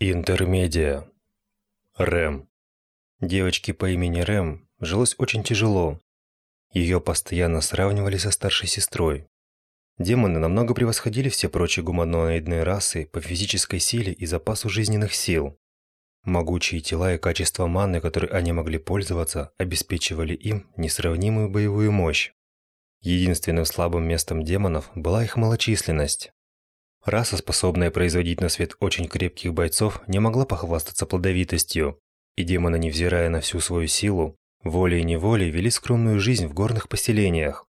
Интермедиа. Рэм. Девочке по имени Рэм жилось очень тяжело. Ее постоянно сравнивали со старшей сестрой. Демоны намного превосходили все прочие гуманоидные расы по физической силе и запасу жизненных сил. Могучие тела и качество маны, которой они могли пользоваться, обеспечивали им несравнимую боевую мощь. Единственным слабым местом демонов была их малочисленность. Раса, способная производить на свет очень крепких бойцов, не могла похвастаться плодовитостью, и демоны, невзирая на всю свою силу, волей и неволей вели скромную жизнь в горных поселениях.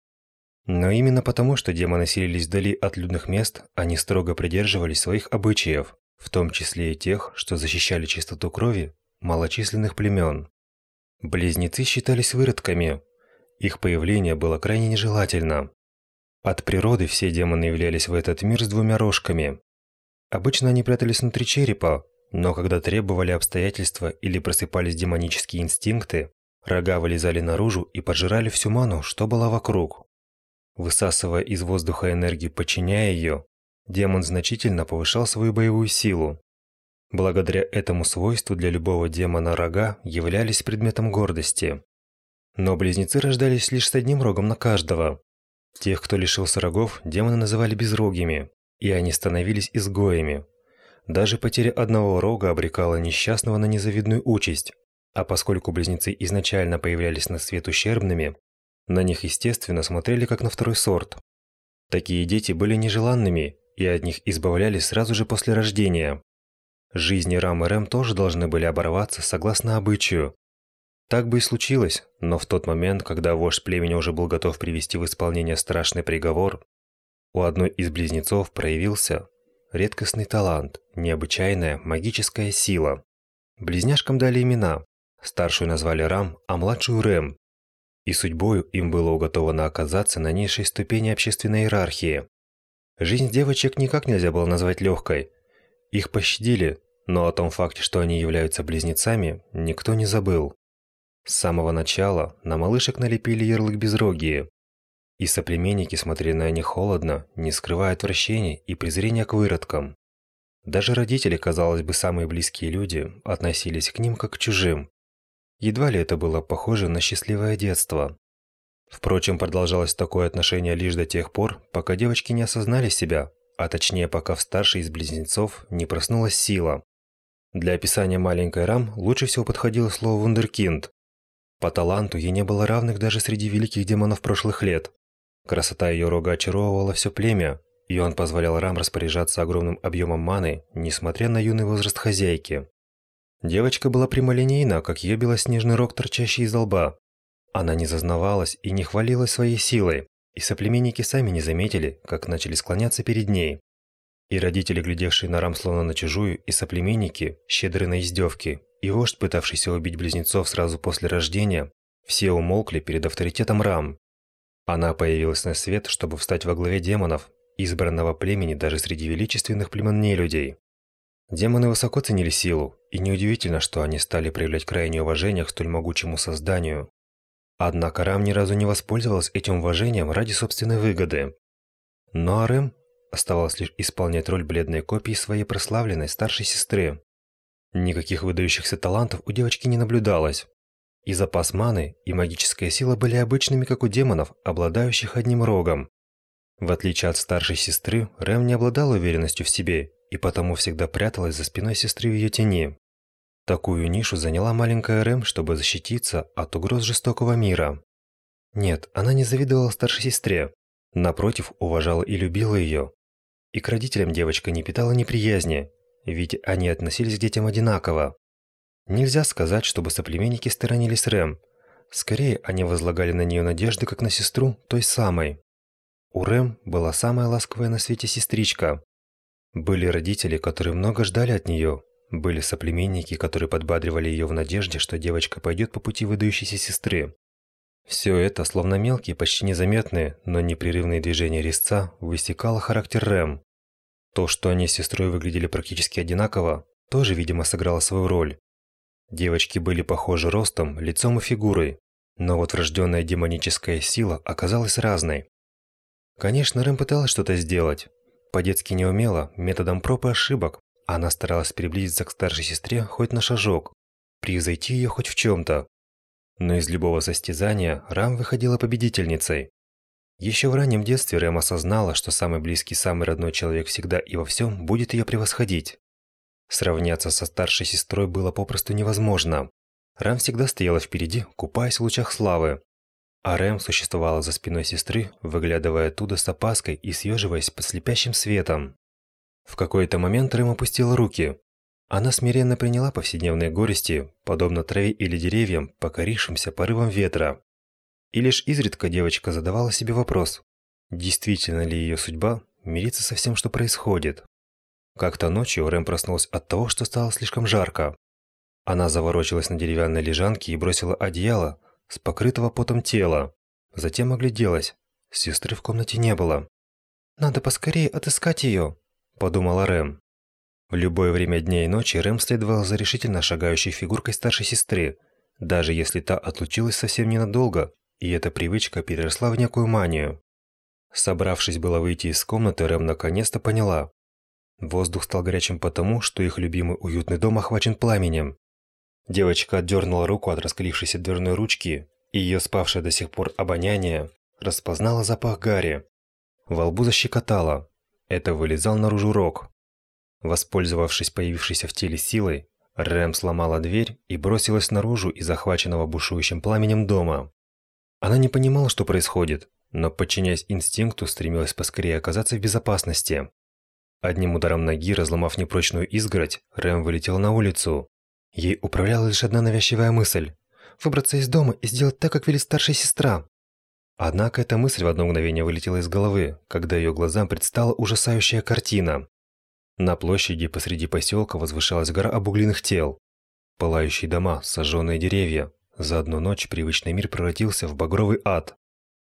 Но именно потому, что демоны селились вдали от людных мест, они строго придерживались своих обычаев, в том числе и тех, что защищали чистоту крови малочисленных племен. Близнецы считались выродками. Их появление было крайне нежелательно. От природы все демоны являлись в этот мир с двумя рожками. Обычно они прятались внутри черепа, но когда требовали обстоятельства или просыпались демонические инстинкты, рога вылезали наружу и поджирали всю ману, что была вокруг. Высасывая из воздуха энергию, подчиняя ее, демон значительно повышал свою боевую силу. Благодаря этому свойству для любого демона рога являлись предметом гордости. Но близнецы рождались лишь с одним рогом на каждого, Тех, кто лишился рогов, демоны называли безрогими, и они становились изгоями. Даже потеря одного рога обрекала несчастного на незавидную участь, а поскольку близнецы изначально появлялись на свет ущербными, на них, естественно, смотрели как на второй сорт. Такие дети были нежеланными, и от них избавлялись сразу же после рождения. Жизни Рам и Рэм тоже должны были оборваться согласно обычаю, так бы и случилось, но в тот момент, когда вождь племени уже был готов привести в исполнение страшный приговор, у одной из близнецов проявился редкостный талант, необычайная магическая сила. Близняшкам дали имена. Старшую назвали Рам, а младшую Рэм. И судьбою им было уготовано оказаться на низшей ступени общественной иерархии. Жизнь девочек никак нельзя было назвать легкой. Их пощадили, но о том факте, что они являются близнецами, никто не забыл. С самого начала на малышек налепили ярлык безрогие, и соплеменники смотрели на них холодно, не скрывая отвращения и презрения к выродкам. Даже родители, казалось бы, самые близкие люди, относились к ним как к чужим. Едва ли это было похоже на счастливое детство. Впрочем, продолжалось такое отношение лишь до тех пор, пока девочки не осознали себя, а точнее, пока в старшей из близнецов не проснулась сила. Для описания маленькой Рам лучше всего подходило слово «вундеркинд», по таланту ей не было равных даже среди великих демонов прошлых лет. Красота ее рога очаровывала все племя, и он позволял Рам распоряжаться огромным объемом маны, несмотря на юный возраст хозяйки. Девочка была прямолинейна, как ее белоснежный рог, торчащий из лба. Она не зазнавалась и не хвалилась своей силой, и соплеменники сами не заметили, как начали склоняться перед ней. И родители, глядевшие на Рам словно на чужую, и соплеменники, щедрые на издевки, и вождь, пытавшийся убить близнецов сразу после рождения, все умолкли перед авторитетом Рам. Она появилась на свет, чтобы встать во главе демонов, избранного племени даже среди величественных племен нелюдей. Демоны высоко ценили силу, и неудивительно, что они стали проявлять крайнее уважение к столь могучему созданию. Однако Рам ни разу не воспользовалась этим уважением ради собственной выгоды. Но Арем оставалось лишь исполнять роль бледной копии своей прославленной старшей сестры. Никаких выдающихся талантов у девочки не наблюдалось. И запас маны, и магическая сила были обычными, как у демонов, обладающих одним рогом. В отличие от старшей сестры, Рэм не обладала уверенностью в себе и потому всегда пряталась за спиной сестры в ее тени. Такую нишу заняла маленькая Рэм, чтобы защититься от угроз жестокого мира. Нет, она не завидовала старшей сестре. Напротив, уважала и любила ее. И к родителям девочка не питала неприязни, ведь они относились к детям одинаково. Нельзя сказать, чтобы соплеменники сторонились Рэм. Скорее, они возлагали на нее надежды, как на сестру той самой. У Рэм была самая ласковая на свете сестричка. Были родители, которые много ждали от нее. Были соплеменники, которые подбадривали ее в надежде, что девочка пойдет по пути выдающейся сестры. Все это, словно мелкие, почти незаметные, но непрерывные движения резца, высекало характер Рэм. То, что они с сестрой выглядели практически одинаково, тоже, видимо, сыграло свою роль. Девочки были похожи ростом, лицом и фигурой, но вот врожденная демоническая сила оказалась разной. Конечно, Рэм пыталась что-то сделать. По-детски неумело, методом проб и ошибок, Она старалась приблизиться к старшей сестре хоть на шажок, превзойти ее хоть в чем-то. Но из любого состязания Рам выходила победительницей. Еще в раннем детстве Рэм осознала, что самый близкий, самый родной человек всегда и во всем будет ее превосходить. Сравняться со старшей сестрой было попросту невозможно. Рэм всегда стояла впереди, купаясь в лучах славы. А Рэм существовала за спиной сестры, выглядывая оттуда с опаской и съеживаясь под слепящим светом. В какой-то момент Рэм опустила руки. Она смиренно приняла повседневные горести, подобно траве или деревьям, покорившимся порывом ветра. И лишь изредка девочка задавала себе вопрос, действительно ли ее судьба мириться со всем, что происходит. Как-то ночью Рэм проснулась от того, что стало слишком жарко. Она заворочилась на деревянной лежанке и бросила одеяло с покрытого потом тела. Затем огляделась. Сестры в комнате не было. «Надо поскорее отыскать ее», – подумала Рэм. В любое время дня и ночи Рэм следовал за решительно шагающей фигуркой старшей сестры, даже если та отлучилась совсем ненадолго, и эта привычка переросла в некую манию. Собравшись было выйти из комнаты, Рэм наконец-то поняла. Воздух стал горячим потому, что их любимый уютный дом охвачен пламенем. Девочка отдернула руку от раскалившейся дверной ручки, и ее спавшее до сих пор обоняние распознало запах гари. Во лбу защекотало. Это вылезал наружу рог. Воспользовавшись появившейся в теле силой, Рэм сломала дверь и бросилась наружу из захваченного бушующим пламенем дома. Она не понимала, что происходит, но, подчиняясь инстинкту, стремилась поскорее оказаться в безопасности. Одним ударом ноги, разломав непрочную изгородь, Рэм вылетел на улицу. Ей управляла лишь одна навязчивая мысль – выбраться из дома и сделать так, как велит старшая сестра. Однако эта мысль в одно мгновение вылетела из головы, когда ее глазам предстала ужасающая картина. На площади посреди поселка возвышалась гора обугленных тел. Пылающие дома, сожженные деревья. За одну ночь привычный мир превратился в багровый ад.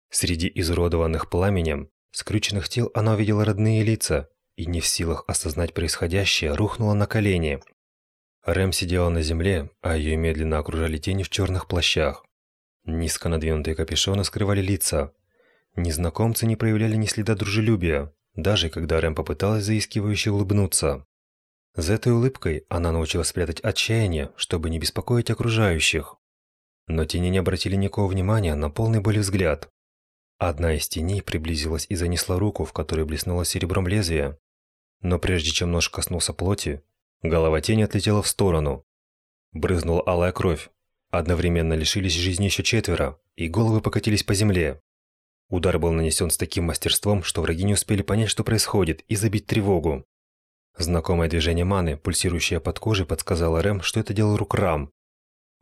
Среди изуродованных пламенем, скрюченных тел она увидела родные лица, и не в силах осознать происходящее, рухнула на колени. Рэм сидела на земле, а ее медленно окружали тени в черных плащах. Низко надвинутые капюшоны скрывали лица. Незнакомцы не проявляли ни следа дружелюбия, даже когда Рэм попыталась заискивающе улыбнуться. За этой улыбкой она научилась спрятать отчаяние, чтобы не беспокоить окружающих. Но тени не обратили никакого внимания на полный боли взгляд. Одна из теней приблизилась и занесла руку, в которой блеснуло серебром лезвие. Но прежде чем нож коснулся плоти, голова тени отлетела в сторону. Брызнула алая кровь. Одновременно лишились жизни еще четверо, и головы покатились по земле. Удар был нанесен с таким мастерством, что враги не успели понять, что происходит, и забить тревогу. Знакомое движение маны, пульсирующее под кожей, подсказало Рэм, что это делал рук Рам.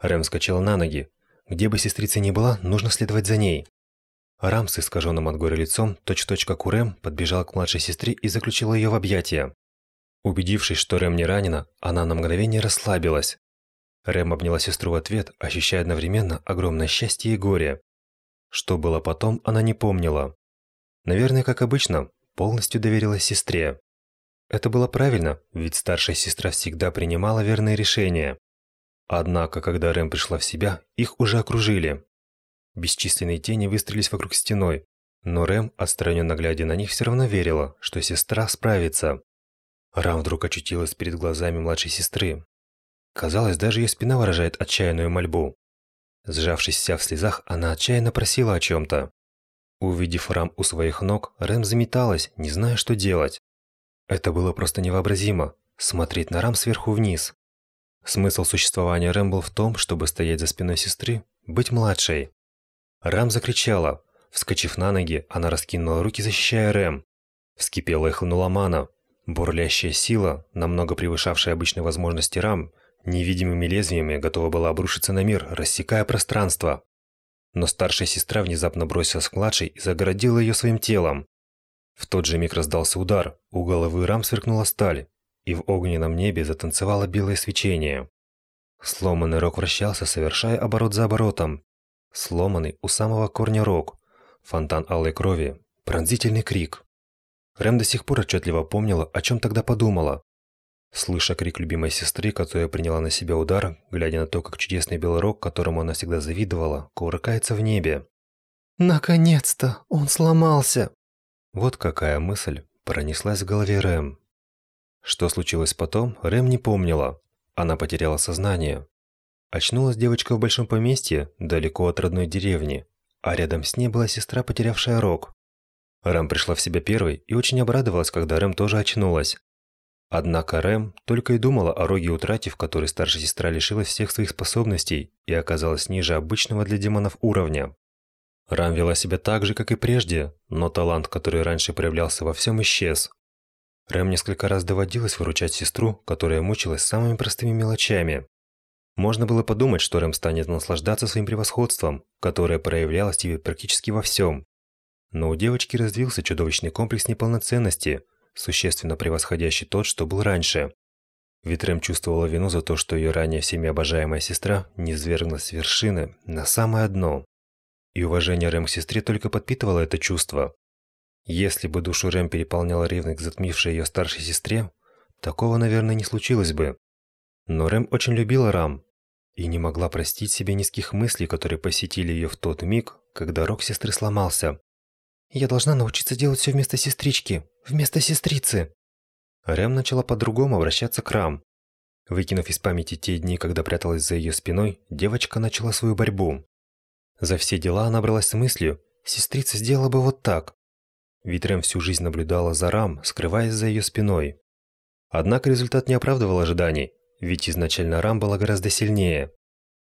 Рэм скачала на ноги. Где бы сестрица ни была, нужно следовать за ней. Рам с искаженным от горя лицом, точь-в-точь как у Рэм, подбежал к младшей сестре и заключил ее в объятия. Убедившись, что Рэм не ранена, она на мгновение расслабилась. Рэм обняла сестру в ответ, ощущая одновременно огромное счастье и горе. Что было потом, она не помнила. Наверное, как обычно, полностью доверилась сестре. Это было правильно, ведь старшая сестра всегда принимала верные решения. Однако, когда Рэм пришла в себя, их уже окружили. Бесчисленные тени выстрелились вокруг стеной, но Рэм, отстраненно глядя на них, все равно верила, что сестра справится. Рам вдруг очутилась перед глазами младшей сестры. Казалось, даже ее спина выражает отчаянную мольбу. Сжавшись вся в слезах, она отчаянно просила о чем-то. Увидев Рам у своих ног, Рэм заметалась, не зная, что делать. Это было просто невообразимо – смотреть на Рам сверху вниз. Смысл существования Рэм был в том, чтобы стоять за спиной сестры, быть младшей. Рэм закричала. Вскочив на ноги, она раскинула руки, защищая Рэм. Вскипела и хлынула мана. Бурлящая сила, намного превышавшая обычные возможности Рам, невидимыми лезвиями готова была обрушиться на мир, рассекая пространство. Но старшая сестра внезапно бросилась к младшей и загородила ее своим телом. В тот же миг раздался удар, у головы Рам сверкнула сталь, и в огненном небе затанцевало белое свечение. Сломанный рог вращался, совершая оборот за оборотом, сломанный у самого корня рог, фонтан алой крови, пронзительный крик. Рэм до сих пор отчетливо помнила, о чем тогда подумала. Слыша крик любимой сестры, которая приняла на себя удар, глядя на то, как чудесный белый рог, которому она всегда завидовала, кувыркается в небе. «Наконец-то! Он сломался!» Вот какая мысль пронеслась в голове Рэм. Что случилось потом, Рэм не помнила. Она потеряла сознание. Очнулась девочка в большом поместье, далеко от родной деревни, а рядом с ней была сестра, потерявшая рог. Рэм пришла в себя первой и очень обрадовалась, когда Рэм тоже очнулась. Однако Рэм только и думала о роге утратив, который старшая сестра лишилась всех своих способностей и оказалась ниже обычного для демонов уровня. Рам вела себя так же, как и прежде, но талант, который раньше проявлялся во всем, исчез. Рэм несколько раз доводилось выручать сестру, которая мучилась самыми простыми мелочами. Можно было подумать, что Рэм станет наслаждаться своим превосходством, которое проявлялось теперь практически во всем. Но у девочки развился чудовищный комплекс неполноценности, существенно превосходящий тот, что был раньше. Ведь Рэм чувствовала вину за то, что ее ранее всеми обожаемая сестра не свергнулась с вершины на самое дно. И уважение Рэм к сестре только подпитывало это чувство. Если бы душу Рэм переполняла ревность к затмившей ее старшей сестре, такого, наверное, не случилось бы. Но Рэм очень любила Рам и не могла простить себе низких мыслей, которые посетили ее в тот миг, когда рог сестры сломался. «Я должна научиться делать все вместо сестрички, вместо сестрицы!» Рэм начала по-другому обращаться к Рам. Выкинув из памяти те дни, когда пряталась за ее спиной, девочка начала свою борьбу. За все дела она бралась с мыслью, сестрица сделала бы вот так. Рэм всю жизнь наблюдала за Рам, скрываясь за ее спиной. Однако результат не оправдывал ожиданий, ведь изначально Рам была гораздо сильнее.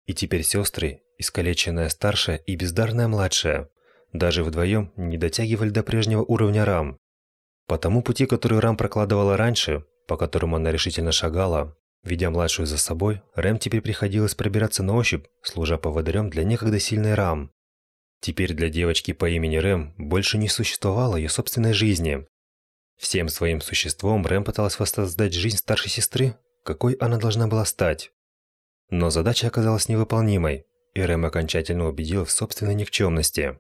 И теперь сестры, искалеченная старшая и бездарная младшая, даже вдвоем не дотягивали до прежнего уровня Рам. По тому пути, который Рам прокладывала раньше, по которому она решительно шагала, Ведя младшую за собой, Рэм теперь приходилось пробираться на ощупь, служа поводырем для некогда сильной Рам. Теперь для девочки по имени Рэм больше не существовало ее собственной жизни. Всем своим существом Рэм пыталась воссоздать жизнь старшей сестры, какой она должна была стать. Но задача оказалась невыполнимой, и Рэм окончательно убедил в собственной никчемности.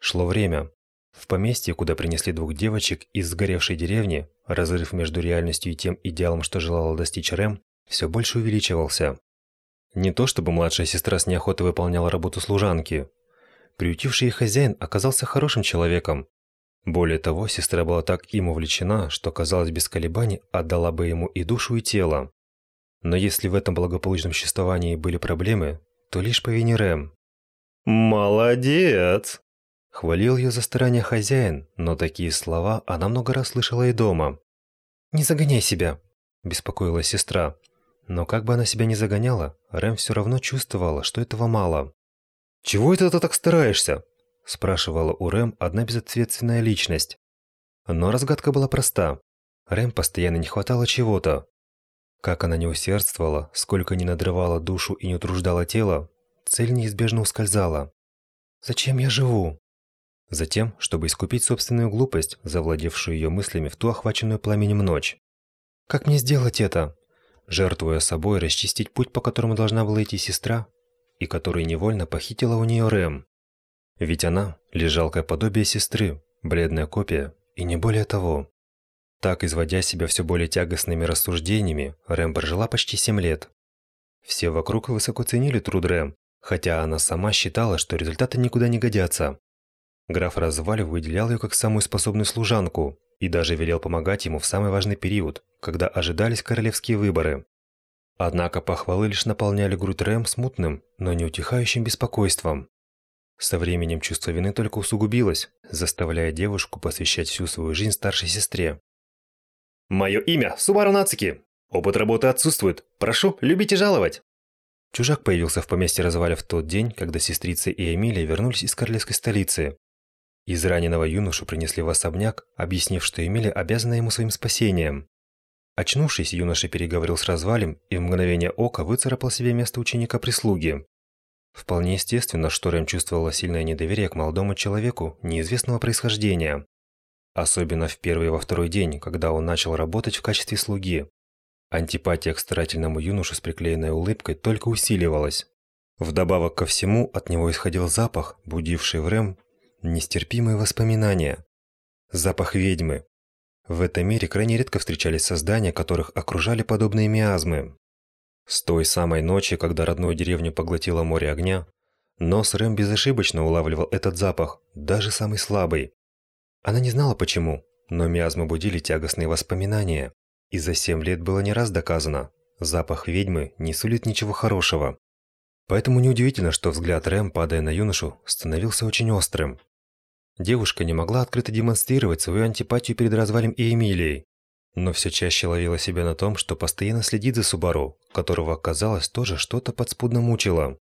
Шло время. В поместье, куда принесли двух девочек из сгоревшей деревни, разрыв между реальностью и тем идеалом, что желала достичь Рэм, все больше увеличивался. Не то чтобы младшая сестра с неохотой выполняла работу служанки. Приютивший их хозяин оказался хорошим человеком. Более того, сестра была так им увлечена, что, казалось, без колебаний отдала бы ему и душу, и тело. Но если в этом благополучном существовании были проблемы, то лишь по вине Рэм. «Молодец!» Хвалил ее за старание хозяин, но такие слова она много раз слышала и дома. «Не загоняй себя», – беспокоилась сестра. Но как бы она себя ни загоняла, Рэм все равно чувствовала, что этого мало. «Чего это ты так стараешься?» – спрашивала у Рэм одна безответственная личность. Но разгадка была проста. Рэм постоянно не хватало чего-то. Как она не усердствовала, сколько ни надрывала душу и не утруждала тело, цель неизбежно ускользала. «Зачем я живу?» Затем, чтобы искупить собственную глупость, завладевшую ее мыслями в ту охваченную пламенем ночь. «Как мне сделать это?» Жертвуя собой, расчистить путь, по которому должна была идти сестра, и который невольно похитила у нее Рэм. Ведь она – лишь подобие сестры, бледная копия, и не более того. Так, изводя себя все более тягостными рассуждениями, Рэм прожила почти семь лет. Все вокруг высоко ценили труд Рэм, хотя она сама считала, что результаты никуда не годятся. Граф Разваль выделял ее как самую способную служанку и даже велел помогать ему в самый важный период, когда ожидались королевские выборы. Однако похвалы лишь наполняли грудь Рэм смутным, но неутихающим беспокойством. Со временем чувство вины только усугубилось, заставляя девушку посвящать всю свою жизнь старшей сестре. «Мое имя Субару Нацики. Опыт работы отсутствует. Прошу, любите жаловать!» Чужак появился в поместье Разваля в тот день, когда сестрица и Эмилия вернулись из королевской столицы. Из раненого юношу принесли в особняк, объяснив, что Эмили обязана ему своим спасением. Очнувшись, юноша переговорил с развалем и в мгновение ока выцарапал себе место ученика-прислуги. Вполне естественно, что Рэм чувствовала сильное недоверие к молодому человеку неизвестного происхождения. Особенно в первый и во второй день, когда он начал работать в качестве слуги. Антипатия к старательному юношу с приклеенной улыбкой только усиливалась. Вдобавок ко всему, от него исходил запах, будивший в Рэм Нестерпимые воспоминания. Запах ведьмы. В этом мире крайне редко встречались создания, которых окружали подобные миазмы. С той самой ночи, когда родную деревню поглотило море огня, нос Рэм безошибочно улавливал этот запах, даже самый слабый. Она не знала почему, но миазмы будили тягостные воспоминания. И за семь лет было не раз доказано, запах ведьмы не сулит ничего хорошего. Поэтому неудивительно, что взгляд Рэм, падая на юношу, становился очень острым. Девушка не могла открыто демонстрировать свою антипатию перед развалем и Эмилией, но все чаще ловила себя на том, что постоянно следит за Субару, которого, казалось, тоже что-то подспудно мучило.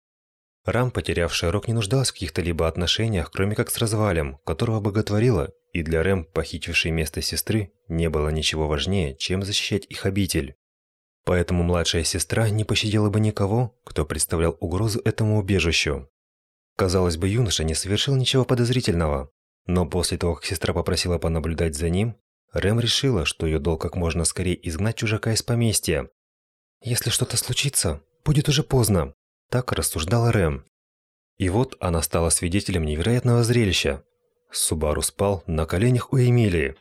Рам, потерявшая рог, не нуждалась в каких-то либо отношениях, кроме как с развалем, которого боготворила, и для Рэм, похитившей место сестры, не было ничего важнее, чем защищать их обитель. Поэтому младшая сестра не пощадила бы никого, кто представлял угрозу этому убежищу. Казалось бы, юноша не совершил ничего подозрительного, но после того, как сестра попросила понаблюдать за ним, Рэм решила, что ее долг как можно скорее изгнать чужака из поместья. «Если что-то случится, будет уже поздно», – так рассуждала Рэм. И вот она стала свидетелем невероятного зрелища. Субару спал на коленях у Эмилии.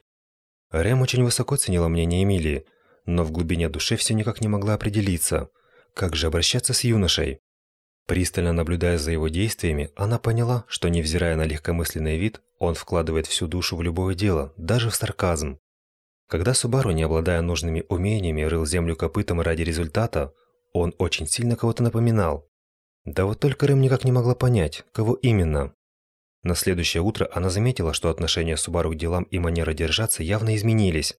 Рэм очень высоко ценила мнение Эмилии, но в глубине души все никак не могла определиться, как же обращаться с юношей. Пристально наблюдая за его действиями, она поняла, что невзирая на легкомысленный вид, он вкладывает всю душу в любое дело, даже в сарказм. Когда Субару, не обладая нужными умениями, рыл землю копытом ради результата, он очень сильно кого-то напоминал. Да вот только Рэм никак не могла понять, кого именно. На следующее утро она заметила, что отношение Субару к делам и манера держаться явно изменились.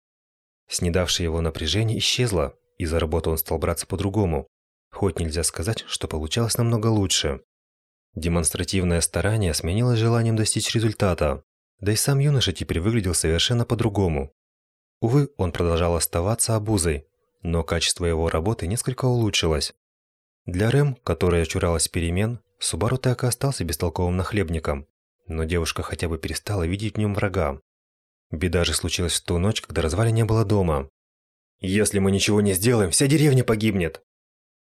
Снедавшее его напряжение исчезло, и за работу он стал браться по-другому. Хоть нельзя сказать, что получалось намного лучше. Демонстративное старание сменилось желанием достичь результата, да и сам юноша теперь выглядел совершенно по-другому. Увы, он продолжал оставаться обузой, но качество его работы несколько улучшилось. Для Рэм, которая чуралась перемен, Субару так и остался бестолковым нахлебником, но девушка хотя бы перестала видеть в нем врага. Беда же случилась в ту ночь, когда развали не было дома. «Если мы ничего не сделаем, вся деревня погибнет!»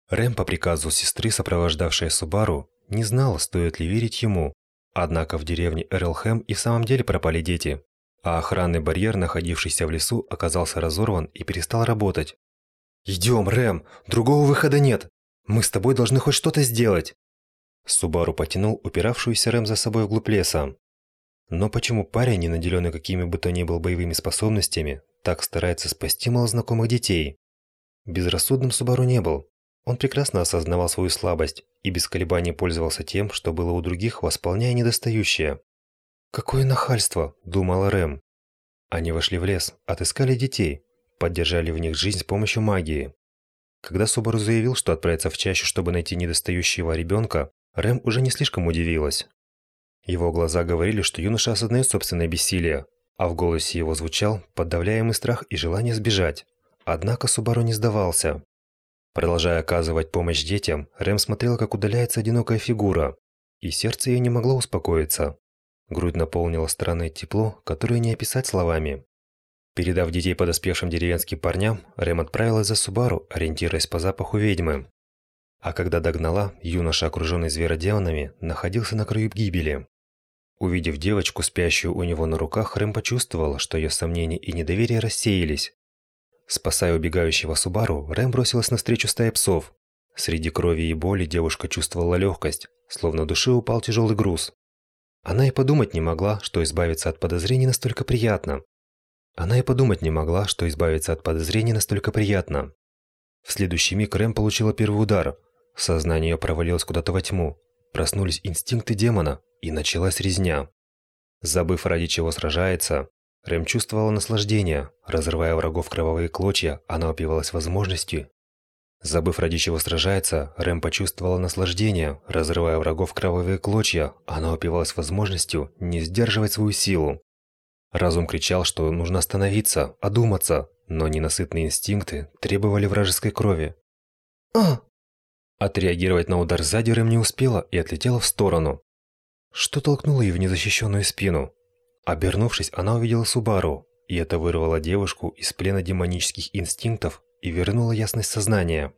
Рэм по приказу сестры, сопровождавшая Субару, не знала, стоит ли верить ему. Однако в деревне Эрлхэм и в самом деле пропали дети, а охранный барьер, находившийся в лесу, оказался разорван и перестал работать. «Идем, Рэм, другого выхода нет. Мы с тобой должны хоть что-то сделать». Субару потянул упиравшуюся Рэм за собой вглубь леса. Но почему парень, не наделенный какими бы то ни был боевыми способностями, так старается спасти малознакомых детей? Безрассудным Субару не был. Он прекрасно осознавал свою слабость и без колебаний пользовался тем, что было у других, восполняя недостающее. «Какое нахальство!» – думала Рэм. Они вошли в лес, отыскали детей, поддержали в них жизнь с помощью магии. Когда Субару заявил, что отправится в чащу, чтобы найти недостающего ребенка, Рэм уже не слишком удивилась. Его глаза говорили, что юноша осознает собственное бессилие, а в голосе его звучал подавляемый страх и желание сбежать. Однако Субару не сдавался. Продолжая оказывать помощь детям, Рэм смотрела, как удаляется одинокая фигура, и сердце ее не могло успокоиться. Грудь наполнила странное тепло, которое не описать словами. Передав детей подоспевшим деревенским парням, Рэм отправилась за Субару, ориентируясь по запаху ведьмы. А когда догнала, юноша, окруженный зверодемонами, находился на краю гибели. Увидев девочку, спящую у него на руках, Рэм почувствовал, что ее сомнения и недоверие рассеялись, Спасая убегающего Субару, Рэм бросилась навстречу стае псов. Среди крови и боли девушка чувствовала легкость, словно в душе упал тяжелый груз. Она и подумать не могла, что избавиться от подозрений настолько приятно. Она и подумать не могла, что избавиться от подозрений настолько приятно. В следующий миг Рэм получила первый удар. Сознание ее провалилось куда-то во тьму. Проснулись инстинкты демона, и началась резня. Забыв, ради чего сражается, Рэм чувствовала наслаждение. Разрывая врагов кровавые клочья, она упивалась возможностью. Забыв, ради чего сражается, Рэм почувствовала наслаждение. Разрывая врагов кровавые клочья, она упивалась возможностью не сдерживать свою силу. Разум кричал, что нужно остановиться, одуматься, но ненасытные инстинкты требовали вражеской крови. «А!» Отреагировать на удар сзади Рэм не успела и отлетела в сторону. Что толкнуло ее в незащищенную спину? Обернувшись, она увидела Субару, и это вырвало девушку из плена демонических инстинктов и вернуло ясность сознания.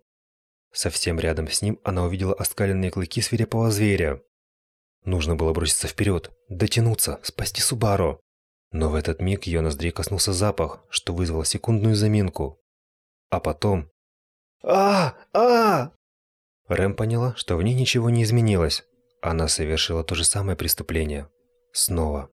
Совсем рядом с ним она увидела оскаленные клыки свирепого зверя. Нужно было броситься вперед, дотянуться, спасти Субару. Но в этот миг ее ноздрей коснулся запах, что вызвало секундную заминку. А потом... а а Рэм поняла, что в ней ничего не изменилось. Она совершила то же самое преступление. Снова.